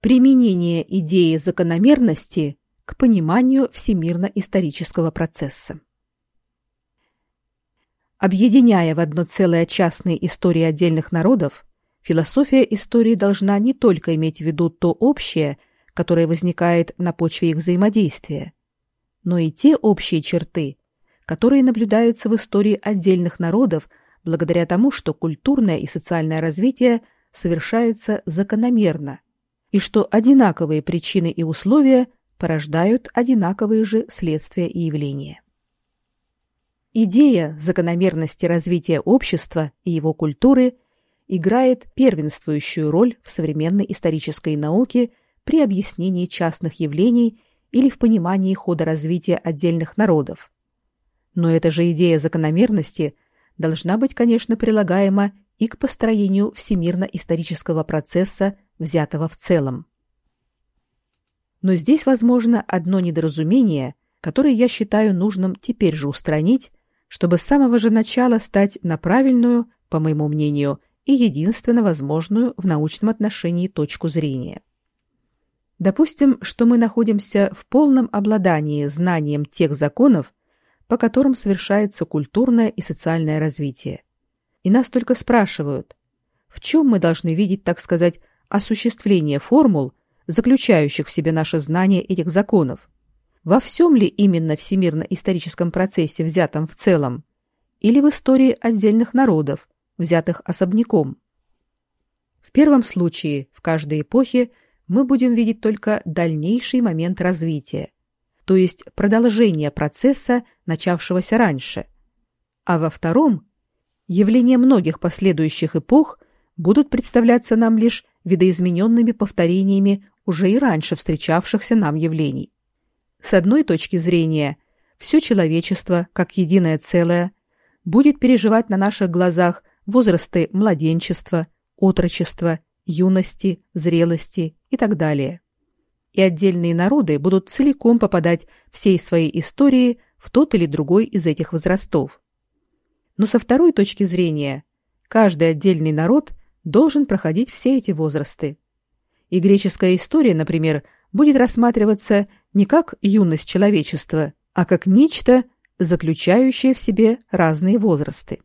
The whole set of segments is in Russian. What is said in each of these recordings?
Применение идеи закономерности к пониманию всемирно-исторического процесса. Объединяя в одно целое частные истории отдельных народов, философия истории должна не только иметь в виду то общее, которое возникает на почве их взаимодействия, но и те общие черты, которые наблюдаются в истории отдельных народов благодаря тому, что культурное и социальное развитие совершается закономерно, и что одинаковые причины и условия порождают одинаковые же следствия и явления. Идея закономерности развития общества и его культуры играет первенствующую роль в современной исторической науке при объяснении частных явлений или в понимании хода развития отдельных народов. Но эта же идея закономерности должна быть, конечно, прилагаема и к построению всемирно-исторического процесса, взятого в целом. Но здесь возможно одно недоразумение, которое я считаю нужным теперь же устранить, чтобы с самого же начала стать на правильную, по моему мнению, и единственно возможную в научном отношении точку зрения. Допустим, что мы находимся в полном обладании знанием тех законов, по которым совершается культурное и социальное развитие. И нас только спрашивают, в чем мы должны видеть, так сказать, осуществление формул, заключающих в себе наше знание этих законов? Во всем ли именно всемирно-историческом процессе, взятом в целом, или в истории отдельных народов, взятых особняком? В первом случае, в каждой эпохе, мы будем видеть только дальнейший момент развития, то есть продолжение процесса, начавшегося раньше. А во втором явления многих последующих эпох будут представляться нам лишь видоизмененными повторениями уже и раньше встречавшихся нам явлений. С одной точки зрения, все человечество, как единое целое, будет переживать на наших глазах возрасты младенчества, отрочества, юности, зрелости и так далее и отдельные народы будут целиком попадать всей своей истории в тот или другой из этих возрастов. Но со второй точки зрения, каждый отдельный народ должен проходить все эти возрасты. И греческая история, например, будет рассматриваться не как юность человечества, а как нечто, заключающее в себе разные возрасты.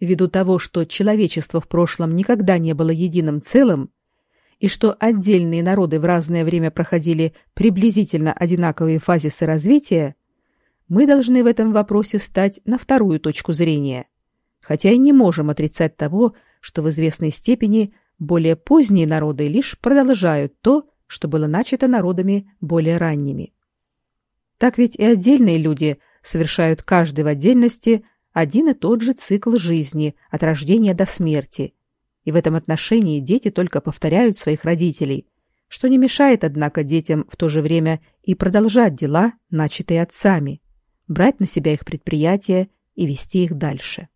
Ввиду того, что человечество в прошлом никогда не было единым целым, и что отдельные народы в разное время проходили приблизительно одинаковые фазисы развития, мы должны в этом вопросе стать на вторую точку зрения, хотя и не можем отрицать того, что в известной степени более поздние народы лишь продолжают то, что было начато народами более ранними. Так ведь и отдельные люди совершают каждый в отдельности один и тот же цикл жизни от рождения до смерти – и в этом отношении дети только повторяют своих родителей, что не мешает, однако, детям в то же время и продолжать дела, начатые отцами, брать на себя их предприятия и вести их дальше.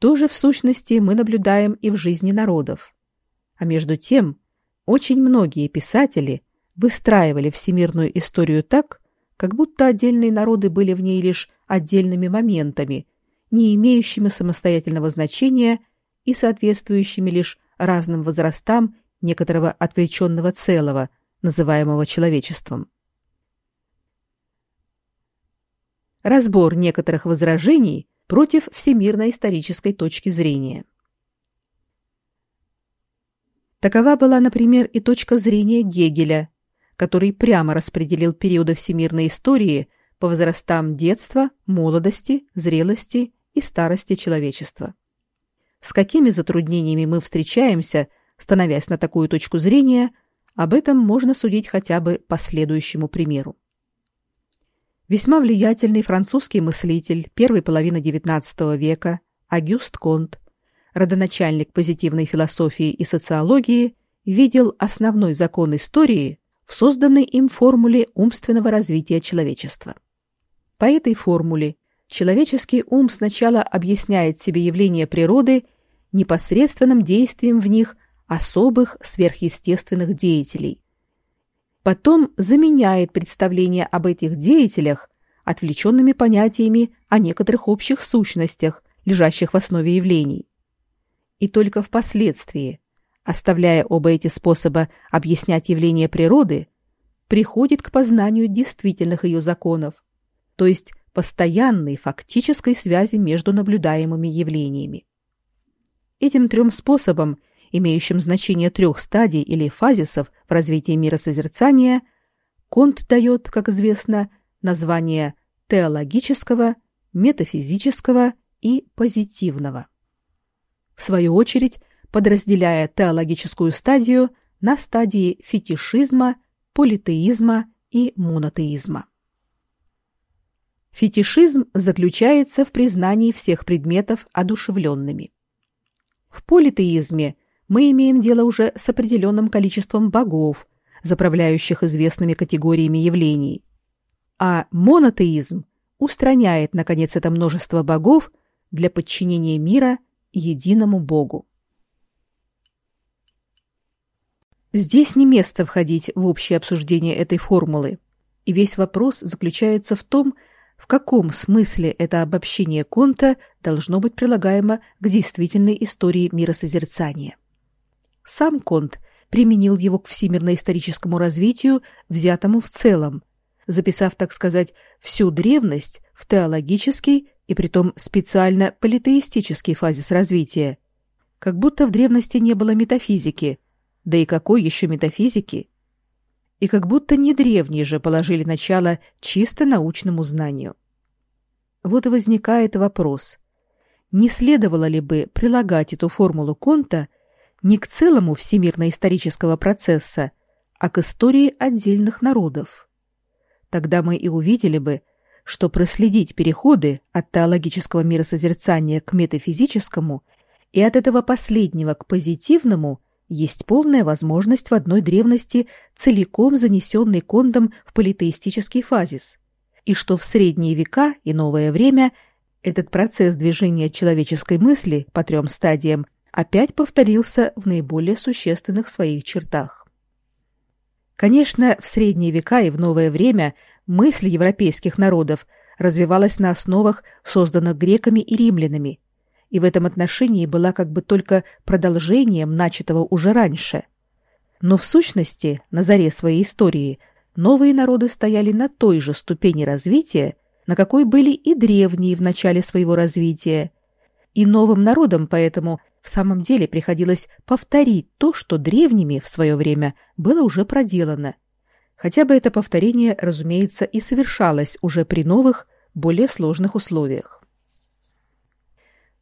То же в сущности мы наблюдаем и в жизни народов. А между тем, очень многие писатели выстраивали всемирную историю так, как будто отдельные народы были в ней лишь отдельными моментами, не имеющими самостоятельного значения и соответствующими лишь разным возрастам некоторого отвлеченного целого, называемого человечеством. Разбор некоторых возражений против всемирно-исторической точки зрения. Такова была, например, и точка зрения Гегеля, который прямо распределил периоды всемирной истории по возрастам детства, молодости, зрелости и старости человечества. С какими затруднениями мы встречаемся, становясь на такую точку зрения, об этом можно судить хотя бы по следующему примеру. Весьма влиятельный французский мыслитель первой половины XIX века Агюст Конт, родоначальник позитивной философии и социологии, видел основной закон истории в созданной им формуле умственного развития человечества. По этой формуле человеческий ум сначала объясняет себе явления природы непосредственным действием в них особых сверхъестественных деятелей. Потом заменяет представление об этих деятелях отвлеченными понятиями о некоторых общих сущностях, лежащих в основе явлений. И только впоследствии, оставляя оба эти способа объяснять явления природы, приходит к познанию действительных ее законов, то есть постоянной фактической связи между наблюдаемыми явлениями. Этим трем способам, имеющим значение трех стадий или фазисов в развитии мира созерцания, Конт дает, как известно, название теологического, метафизического и позитивного. В свою очередь, подразделяя теологическую стадию на стадии фетишизма, политеизма и монотеизма. Фетишизм заключается в признании всех предметов одушевленными. В политеизме мы имеем дело уже с определенным количеством богов, заправляющих известными категориями явлений. А монотеизм устраняет, наконец, это множество богов для подчинения мира единому Богу. Здесь не место входить в общее обсуждение этой формулы, и весь вопрос заключается в том, в каком смысле это обобщение Конта должно быть прилагаемо к действительной истории миросозерцания. Сам Конт применил его к всемирно-историческому развитию, взятому в целом, записав, так сказать, всю древность в теологический и притом специально политеистический фазис развития. Как будто в древности не было метафизики, да и какой еще метафизики? и как будто не древние же положили начало чисто научному знанию. Вот и возникает вопрос, не следовало ли бы прилагать эту формулу Конта не к целому всемирно-исторического процесса, а к истории отдельных народов? Тогда мы и увидели бы, что проследить переходы от теологического миросозерцания к метафизическому и от этого последнего к позитивному – есть полная возможность в одной древности, целиком занесенной Кондом в политеистический фазис, и что в средние века и новое время этот процесс движения человеческой мысли по трем стадиям опять повторился в наиболее существенных своих чертах. Конечно, в средние века и в новое время мысль европейских народов развивалась на основах, созданных греками и римлянами, и в этом отношении была как бы только продолжением начатого уже раньше. Но в сущности, на заре своей истории, новые народы стояли на той же ступени развития, на какой были и древние в начале своего развития. И новым народам поэтому в самом деле приходилось повторить то, что древними в свое время было уже проделано. Хотя бы это повторение, разумеется, и совершалось уже при новых, более сложных условиях.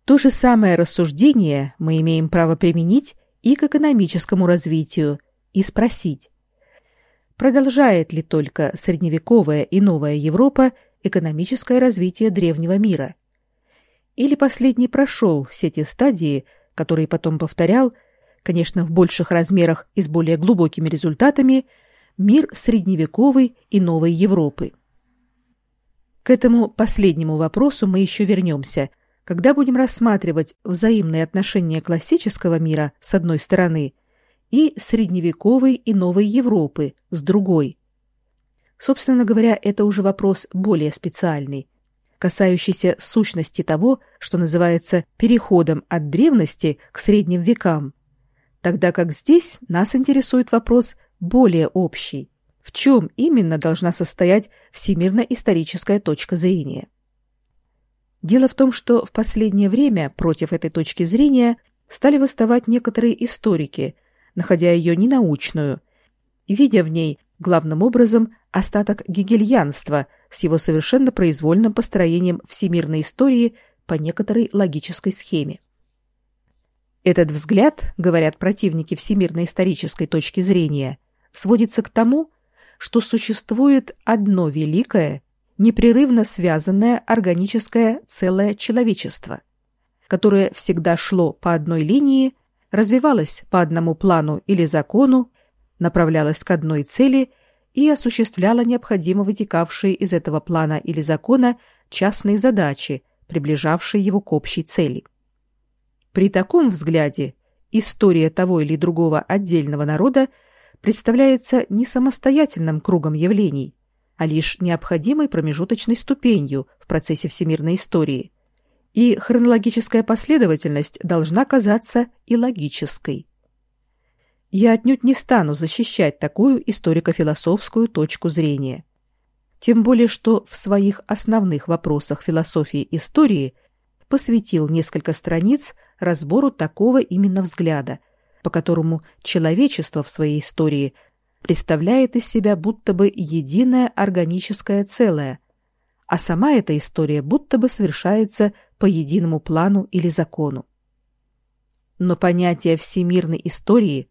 То же самое рассуждение мы имеем право применить и к экономическому развитию и спросить, продолжает ли только средневековая и новая Европа экономическое развитие древнего мира? Или последний прошел все те стадии, которые потом повторял, конечно, в больших размерах и с более глубокими результатами, мир средневековой и новой Европы? К этому последнему вопросу мы еще вернемся, когда будем рассматривать взаимные отношения классического мира с одной стороны и средневековой и новой Европы с другой. Собственно говоря, это уже вопрос более специальный, касающийся сущности того, что называется переходом от древности к средним векам, тогда как здесь нас интересует вопрос более общий, в чем именно должна состоять всемирно-историческая точка зрения. Дело в том, что в последнее время против этой точки зрения стали выставать некоторые историки, находя ее ненаучную, видя в ней главным образом остаток гегельянства с его совершенно произвольным построением всемирной истории по некоторой логической схеме. Этот взгляд, говорят противники всемирной исторической точки зрения, сводится к тому, что существует одно великое непрерывно связанное органическое целое человечество, которое всегда шло по одной линии, развивалось по одному плану или закону, направлялось к одной цели и осуществляло необходимо вытекавшие из этого плана или закона частные задачи, приближавшие его к общей цели. При таком взгляде история того или другого отдельного народа представляется не самостоятельным кругом явлений, а лишь необходимой промежуточной ступенью в процессе всемирной истории. И хронологическая последовательность должна казаться и логической. Я отнюдь не стану защищать такую историко-философскую точку зрения. Тем более, что в своих основных вопросах философии истории посвятил несколько страниц разбору такого именно взгляда, по которому человечество в своей истории представляет из себя будто бы единое органическое целое, а сама эта история будто бы совершается по единому плану или закону. Но понятие всемирной истории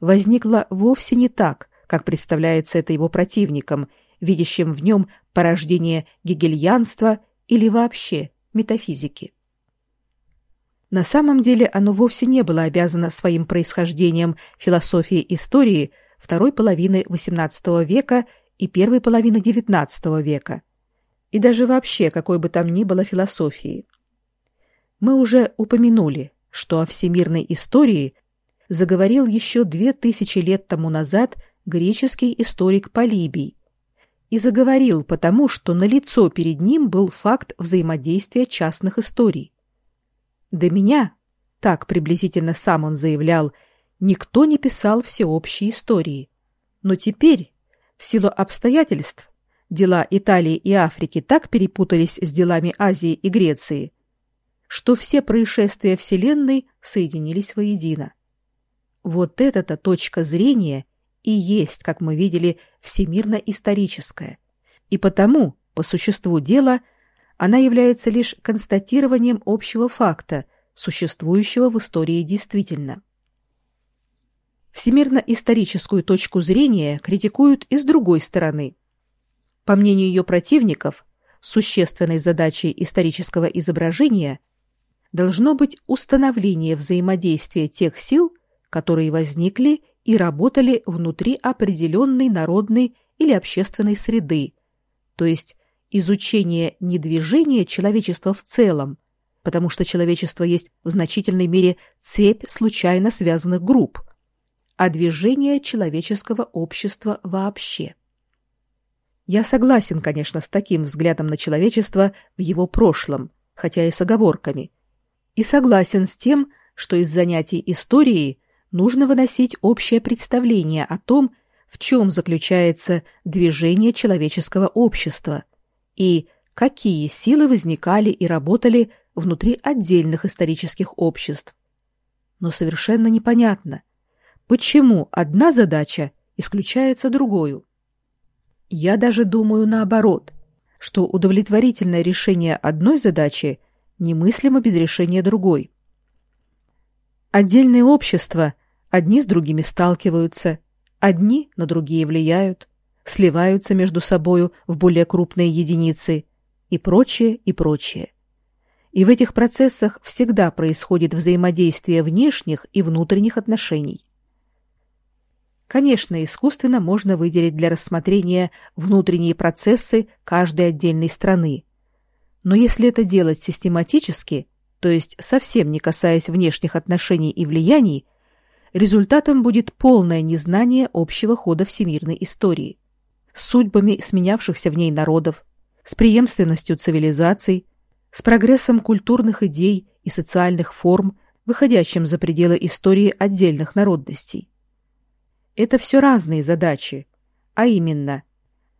возникло вовсе не так, как представляется это его противникам, видящим в нем порождение гегельянства или вообще метафизики. На самом деле оно вовсе не было обязано своим происхождением философии истории второй половины XVIII века и первой половины XIX века, и даже вообще какой бы там ни было философии. Мы уже упомянули, что о всемирной истории заговорил еще две тысячи лет тому назад греческий историк Полибий. И заговорил потому, что налицо перед ним был факт взаимодействия частных историй. До меня, так приблизительно сам он заявлял, никто не писал всеобщей истории. Но теперь, в силу обстоятельств, дела Италии и Африки так перепутались с делами Азии и Греции, что все происшествия Вселенной соединились воедино. Вот эта-то точка зрения и есть, как мы видели, всемирно-историческая. И потому, по существу дела, она является лишь констатированием общего факта, существующего в истории действительно. Всемирно-историческую точку зрения критикуют и с другой стороны. По мнению ее противников, существенной задачей исторического изображения должно быть установление взаимодействия тех сил, которые возникли и работали внутри определенной народной или общественной среды, то есть изучение не движения человечества в целом, потому что человечество есть в значительной мере цепь случайно связанных групп, а движение человеческого общества вообще. Я согласен, конечно, с таким взглядом на человечество в его прошлом, хотя и с оговорками. И согласен с тем, что из занятий историей нужно выносить общее представление о том, в чем заключается движение человеческого общества и какие силы возникали и работали внутри отдельных исторических обществ. Но совершенно непонятно, почему одна задача исключается другую. Я даже думаю наоборот, что удовлетворительное решение одной задачи немыслимо без решения другой. Отдельные общества одни с другими сталкиваются, одни на другие влияют, сливаются между собою в более крупные единицы и прочее, и прочее. И в этих процессах всегда происходит взаимодействие внешних и внутренних отношений. Конечно, искусственно можно выделить для рассмотрения внутренние процессы каждой отдельной страны. Но если это делать систематически, то есть совсем не касаясь внешних отношений и влияний, результатом будет полное незнание общего хода всемирной истории, с судьбами сменявшихся в ней народов, с преемственностью цивилизаций, с прогрессом культурных идей и социальных форм, выходящим за пределы истории отдельных народностей. Это все разные задачи, а именно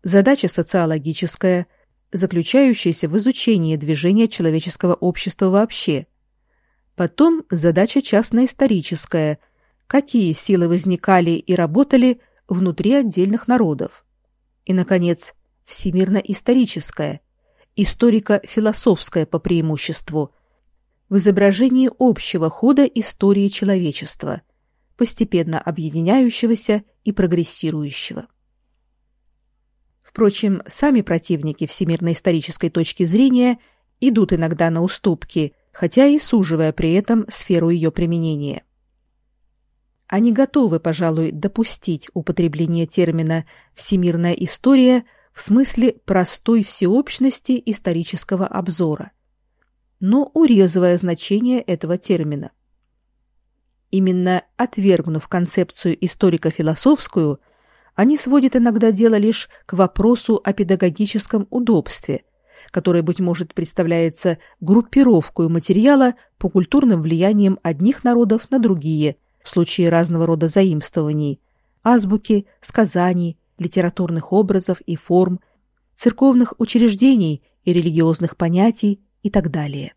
задача социологическая, заключающаяся в изучении движения человеческого общества вообще. Потом задача частно-историческая, какие силы возникали и работали внутри отдельных народов. И, наконец, всемирно-историческая, историко-философская по преимуществу, в изображении общего хода истории человечества, постепенно объединяющегося и прогрессирующего. Впрочем, сами противники всемирной исторической точки зрения идут иногда на уступки, хотя и суживая при этом сферу ее применения. Они готовы, пожалуй, допустить употребление термина «всемирная история» в смысле простой всеобщности исторического обзора, но урезывая значение этого термина. Именно отвергнув концепцию историко-философскую – они сводят иногда дело лишь к вопросу о педагогическом удобстве, которое, быть может, представляется группировкой материала по культурным влияниям одних народов на другие, в случае разного рода заимствований, азбуки, сказаний, литературных образов и форм, церковных учреждений и религиозных понятий и так далее.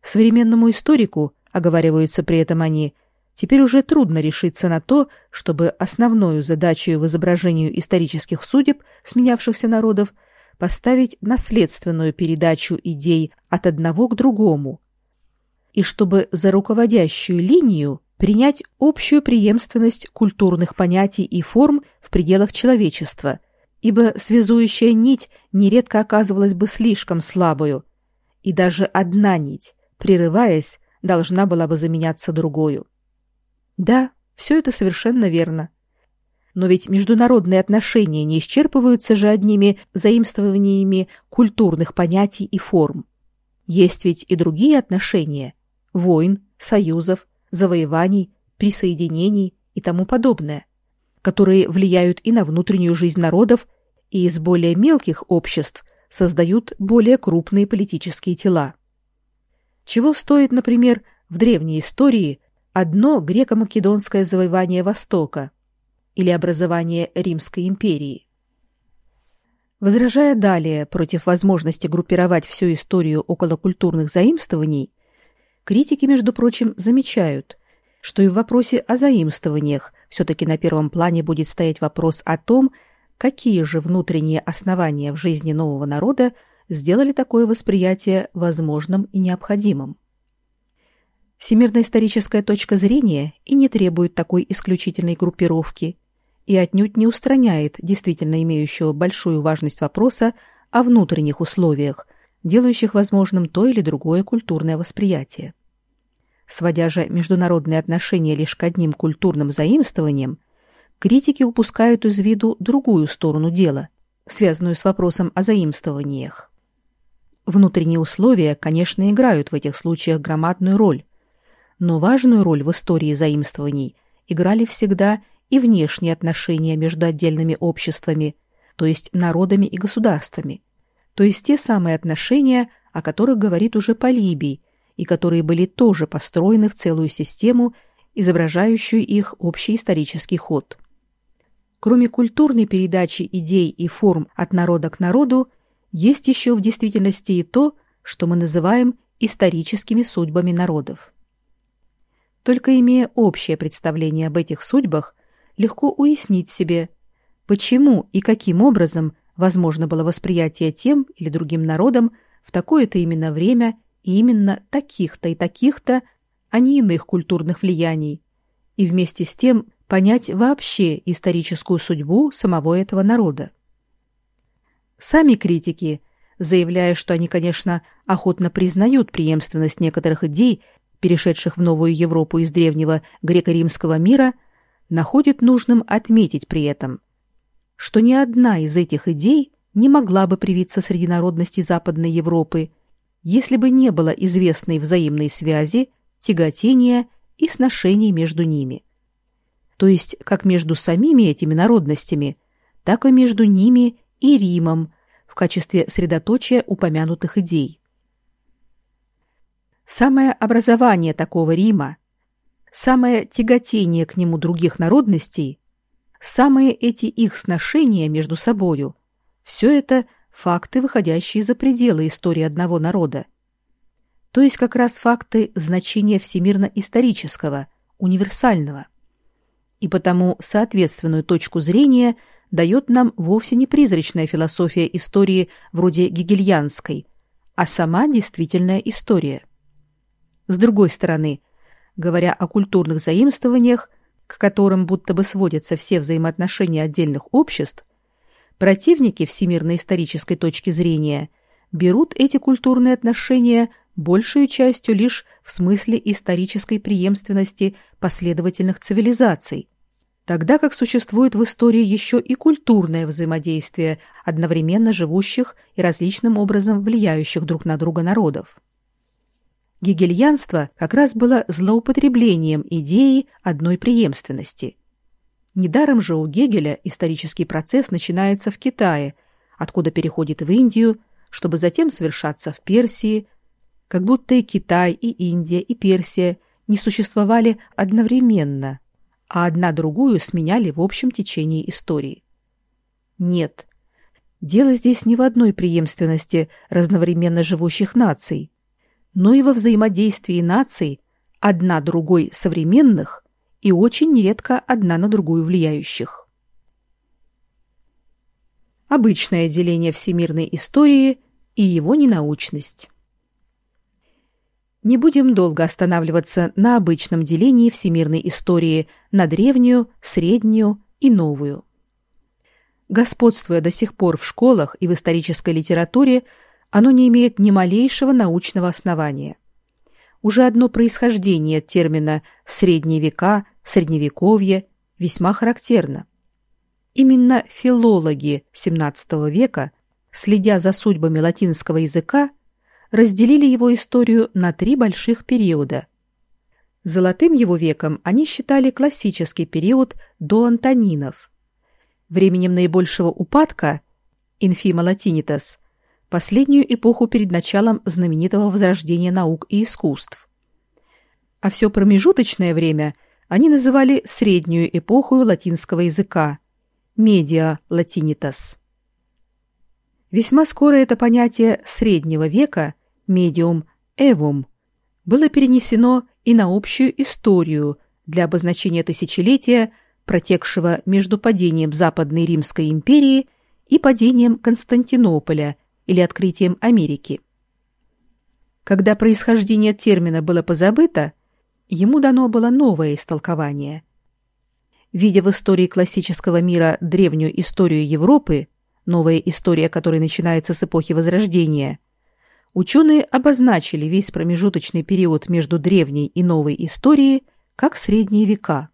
Современному историку, оговариваются при этом они, теперь уже трудно решиться на то, чтобы основную задачу в изображению исторических судеб сменявшихся народов поставить наследственную передачу идей от одного к другому, и чтобы за руководящую линию принять общую преемственность культурных понятий и форм в пределах человечества, ибо связующая нить нередко оказывалась бы слишком слабою, и даже одна нить, прерываясь, должна была бы заменяться другой. Да, все это совершенно верно. Но ведь международные отношения не исчерпываются же одними заимствованиями культурных понятий и форм. Есть ведь и другие отношения – войн, союзов, завоеваний, присоединений и тому подобное, которые влияют и на внутреннюю жизнь народов, и из более мелких обществ создают более крупные политические тела. Чего стоит, например, в древней истории одно греко-македонское завоевание Востока или образование Римской империи. Возражая далее против возможности группировать всю историю около культурных заимствований, критики, между прочим, замечают, что и в вопросе о заимствованиях все-таки на первом плане будет стоять вопрос о том, какие же внутренние основания в жизни нового народа сделали такое восприятие возможным и необходимым. Всемирная историческая точка зрения и не требует такой исключительной группировки и отнюдь не устраняет действительно имеющего большую важность вопроса о внутренних условиях, делающих возможным то или другое культурное восприятие. Сводя же международные отношения лишь к одним культурным заимствованиям, критики упускают из виду другую сторону дела, связанную с вопросом о заимствованиях. Внутренние условия, конечно, играют в этих случаях громадную роль, но важную роль в истории заимствований играли всегда и внешние отношения между отдельными обществами, то есть народами и государствами, то есть те самые отношения, о которых говорит уже Полибий, и которые были тоже построены в целую систему, изображающую их общий исторический ход. Кроме культурной передачи идей и форм от народа к народу, есть еще в действительности и то, что мы называем историческими судьбами народов. Только имея общее представление об этих судьбах, легко уяснить себе, почему и каким образом возможно было восприятие тем или другим народом в такое-то именно время и именно таких-то и таких-то, а не иных культурных влияний, и вместе с тем понять вообще историческую судьбу самого этого народа. Сами критики, заявляя, что они, конечно, охотно признают преемственность некоторых идей перешедших в новую Европу из древнего греко-римского мира, находит нужным отметить при этом, что ни одна из этих идей не могла бы привиться среди народностей Западной Европы, если бы не было известной взаимной связи, тяготения и сношений между ними. То есть как между самими этими народностями, так и между ними и Римом в качестве средоточия упомянутых идей. Самое образование такого Рима, самое тяготение к нему других народностей, самые эти их сношения между собою – все это факты, выходящие за пределы истории одного народа. То есть как раз факты значения всемирно-исторического, универсального. И потому соответственную точку зрения дает нам вовсе не призрачная философия истории вроде гегельянской, а сама действительная история – с другой стороны, говоря о культурных заимствованиях, к которым будто бы сводятся все взаимоотношения отдельных обществ, противники всемирной исторической точки зрения берут эти культурные отношения большей частью лишь в смысле исторической преемственности последовательных цивилизаций, тогда как существует в истории еще и культурное взаимодействие одновременно живущих и различным образом влияющих друг на друга народов. Гегельянство как раз было злоупотреблением идеи одной преемственности. Недаром же у Гегеля исторический процесс начинается в Китае, откуда переходит в Индию, чтобы затем совершаться в Персии, как будто и Китай, и Индия, и Персия не существовали одновременно, а одна другую сменяли в общем течении истории. Нет, дело здесь не в одной преемственности разновременно живущих наций, но и во взаимодействии наций, одна другой современных и очень нередко одна на другую влияющих. Обычное деление всемирной истории и его ненаучность. Не будем долго останавливаться на обычном делении всемирной истории на древнюю, среднюю и новую. Господствуя до сих пор в школах и в исторической литературе, оно не имеет ни малейшего научного основания. Уже одно происхождение термина «средние века», «средневековье» весьма характерно. Именно филологи XVII века, следя за судьбами латинского языка, разделили его историю на три больших периода. Золотым его веком они считали классический период до Антонинов. Временем наибольшего упадка Infima Latinitas последнюю эпоху перед началом знаменитого возрождения наук и искусств. А все промежуточное время они называли среднюю эпоху латинского языка Media Latinitas. Весьма скоро это понятие среднего века медиум эвум, было перенесено и на общую историю для обозначения тысячелетия, протекшего между падением Западной Римской империи и падением Константинополя или открытием Америки. Когда происхождение термина было позабыто, ему дано было новое истолкование. Видя в истории классического мира древнюю историю Европы, новая история которой начинается с эпохи Возрождения – ученые обозначили весь промежуточный период между древней и новой историей как средние века.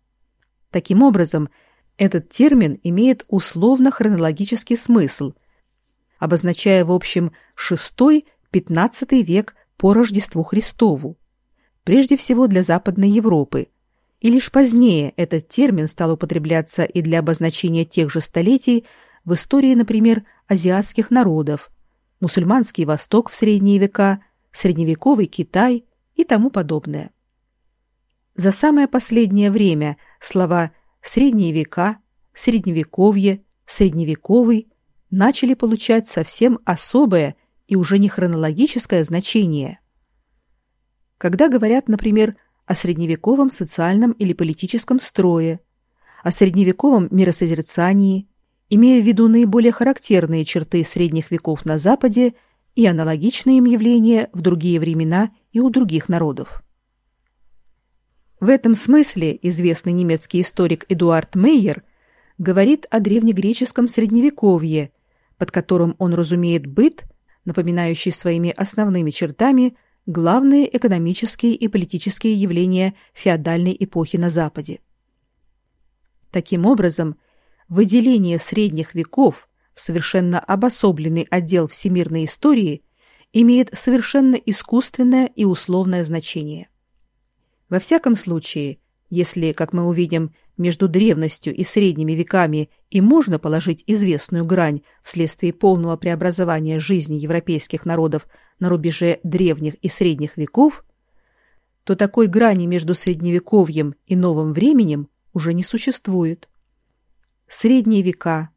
Таким образом, этот термин имеет условно-хронологический смысл, обозначая в общем VI-XV век по Рождеству Христову, прежде всего для Западной Европы, и лишь позднее этот термин стал употребляться и для обозначения тех же столетий в истории, например, азиатских народов – мусульманский Восток в средние века, средневековый Китай и тому подобное. За самое последнее время слова «средние века», «средневековье», «средневековый» начали получать совсем особое и уже не хронологическое значение. Когда говорят, например, о средневековом социальном или политическом строе, о средневековом миросозерцании имея в виду наиболее характерные черты средних веков на Западе и аналогичные им явления в другие времена и у других народов. В этом смысле известный немецкий историк Эдуард Мейер говорит о древнегреческом средневековье, под которым он разумеет быт, напоминающий своими основными чертами главные экономические и политические явления феодальной эпохи на Западе. Таким образом, выделение средних веков в совершенно обособленный отдел всемирной истории имеет совершенно искусственное и условное значение. Во всяком случае, если, как мы увидим, между древностью и средними веками и можно положить известную грань вследствие полного преобразования жизни европейских народов на рубеже древних и средних веков, то такой грани между средневековьем и новым временем уже не существует. Средние века,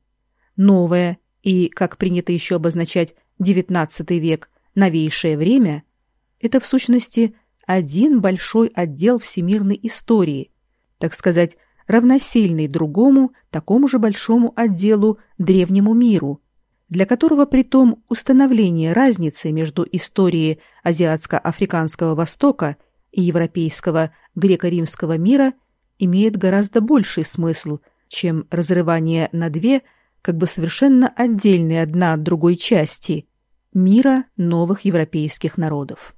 новое и, как принято еще обозначать, XIX век, новейшее время – это в сущности один большой отдел всемирной истории, так сказать, равносильный другому такому же большому отделу древнему миру, для которого при том установление разницы между историей азиатско-африканского Востока и европейского греко-римского мира имеет гораздо больший смысл – чем разрывание на две, как бы совершенно отдельные одна от другой части мира новых европейских народов.